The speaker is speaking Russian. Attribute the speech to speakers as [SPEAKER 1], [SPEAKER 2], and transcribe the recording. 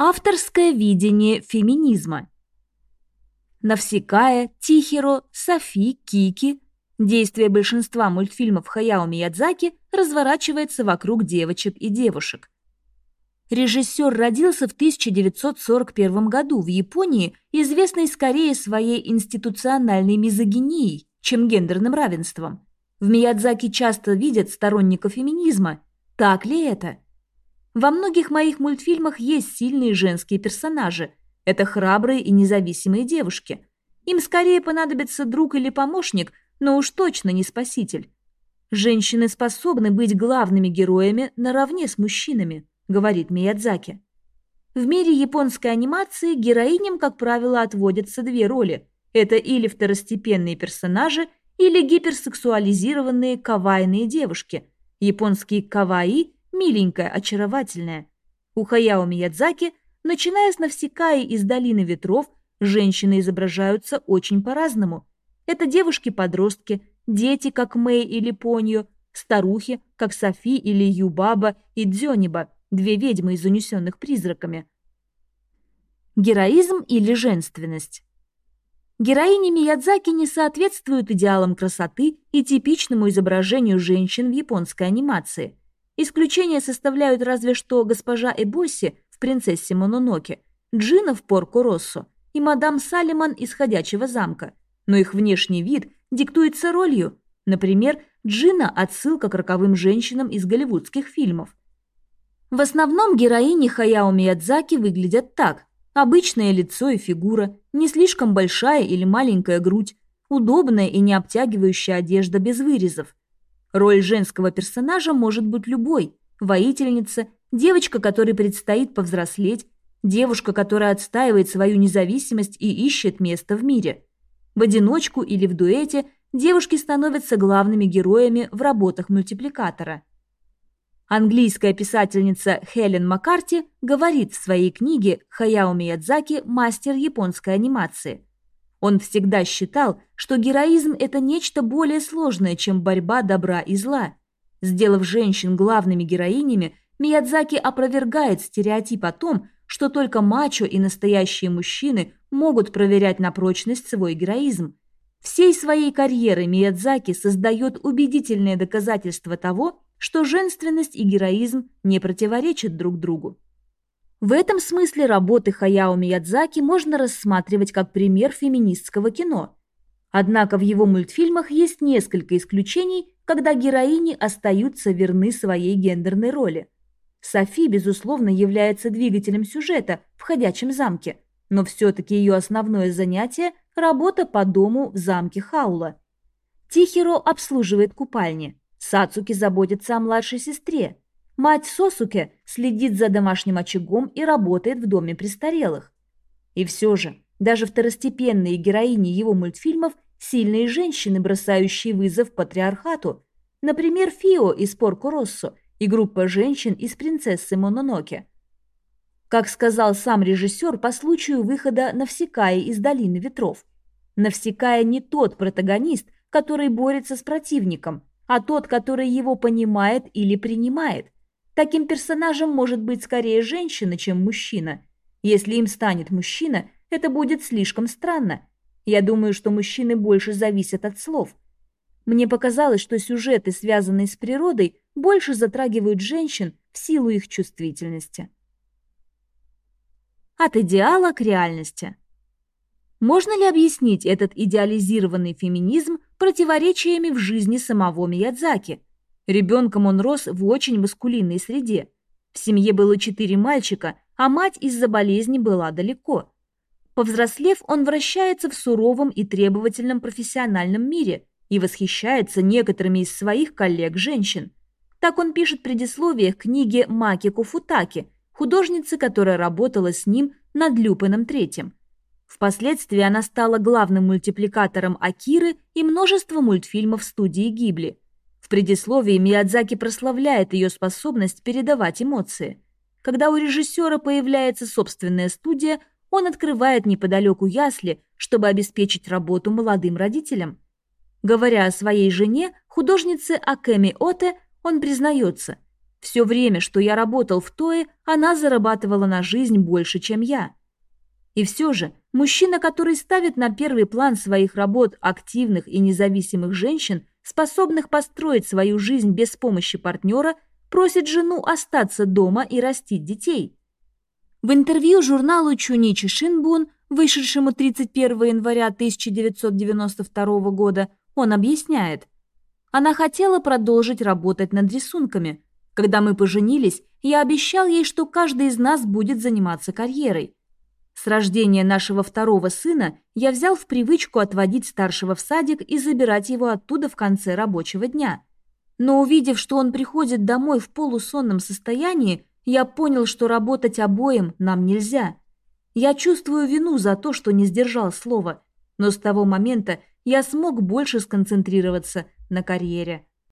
[SPEAKER 1] Авторское видение феминизма. Навсекая, Тихиро, Софи, Кики. Действие большинства мультфильмов Хаяо Миядзаки разворачивается вокруг девочек и девушек. Режиссер родился в 1941 году в Японии, известный скорее своей институциональной мизогинией, чем гендерным равенством. В Миядзаки часто видят сторонников феминизма. Так ли это? Во многих моих мультфильмах есть сильные женские персонажи. Это храбрые и независимые девушки. Им скорее понадобится друг или помощник, но уж точно не спаситель. Женщины способны быть главными героями наравне с мужчинами, говорит Миядзаки. В мире японской анимации героиням, как правило, отводятся две роли. Это или второстепенные персонажи, или гиперсексуализированные кавайные девушки. Японские каваи миленькая, очаровательная. У Хаяо Миядзаки, начиная с Навсекаи из «Долины ветров», женщины изображаются очень по-разному. Это девушки-подростки, дети, как Мэй или Поньо, старухи, как Софи или Юбаба и Дзёниба, две ведьмы из унесенных призраками. Героизм или женственность Героини Миядзаки не соответствуют идеалам красоты и типичному изображению женщин в японской анимации. Исключение составляют разве что госпожа Эбоси в «Принцессе Мононоке», Джина в «Порко Россо» и мадам Салиман из «Ходячего замка». Но их внешний вид диктуется ролью. Например, Джина – отсылка к роковым женщинам из голливудских фильмов. В основном героини Хаяо Миядзаки выглядят так. Обычное лицо и фигура, не слишком большая или маленькая грудь, удобная и не обтягивающая одежда без вырезов, Роль женского персонажа может быть любой – воительница, девочка, которой предстоит повзрослеть, девушка, которая отстаивает свою независимость и ищет место в мире. В одиночку или в дуэте девушки становятся главными героями в работах мультипликатора. Английская писательница Хелен Маккарти говорит в своей книге «Хаяо Миядзаки. Мастер японской анимации» – он всегда считал, что героизм – это нечто более сложное, чем борьба добра и зла. Сделав женщин главными героинями, Миядзаки опровергает стереотип о том, что только мачо и настоящие мужчины могут проверять на прочность свой героизм. Всей своей карьерой Миядзаки создает убедительные доказательства того, что женственность и героизм не противоречат друг другу. В этом смысле работы Хаяо Миядзаки можно рассматривать как пример феминистского кино. Однако в его мультфильмах есть несколько исключений, когда героини остаются верны своей гендерной роли. Софи, безусловно, является двигателем сюжета в «Ходячем замке», но все-таки ее основное занятие – работа по дому в замке Хаула. Тихиро обслуживает купальни, Сацуки заботится о младшей сестре, Мать Сосуке следит за домашним очагом и работает в доме престарелых. И все же, даже второстепенные героини его мультфильмов – сильные женщины, бросающие вызов патриархату. Например, Фио из Порко Россо и группа женщин из «Принцессы Мононоке». Как сказал сам режиссер по случаю выхода Навсекая из «Долины ветров». Навсекая не тот протагонист, который борется с противником, а тот, который его понимает или принимает – Таким персонажем может быть скорее женщина, чем мужчина. Если им станет мужчина, это будет слишком странно. Я думаю, что мужчины больше зависят от слов. Мне показалось, что сюжеты, связанные с природой, больше затрагивают женщин в силу их чувствительности. От идеала к реальности. Можно ли объяснить этот идеализированный феминизм противоречиями в жизни самого Миядзаки – Ребенком он рос в очень маскулинной среде. В семье было четыре мальчика, а мать из-за болезни была далеко. Повзрослев, он вращается в суровом и требовательном профессиональном мире и восхищается некоторыми из своих коллег-женщин. Так он пишет предисловие к книге Маки Куфутаки, художницы, которая работала с ним над Люпином Третьим. Впоследствии она стала главным мультипликатором Акиры и множества мультфильмов студии Гибли – в предисловии Миядзаки прославляет ее способность передавать эмоции. Когда у режиссера появляется собственная студия, он открывает неподалеку ясли, чтобы обеспечить работу молодым родителям. Говоря о своей жене, художнице Акеми Оте, он признается, Все время, что я работал в ТОЭ, она зарабатывала на жизнь больше, чем я. И все же, мужчина, который ставит на первый план своих работ активных и независимых женщин, способных построить свою жизнь без помощи партнера, просит жену остаться дома и растить детей. В интервью журналу Чуничи Шинбун, вышедшему 31 января 1992 года, он объясняет. Она хотела продолжить работать над рисунками. Когда мы поженились, я обещал ей, что каждый из нас будет заниматься карьерой. С рождения нашего второго сына я взял в привычку отводить старшего в садик и забирать его оттуда в конце рабочего дня. Но увидев, что он приходит домой в полусонном состоянии, я понял, что работать обоим нам нельзя. Я чувствую вину за то, что не сдержал слова, но с того момента я смог больше сконцентрироваться на карьере.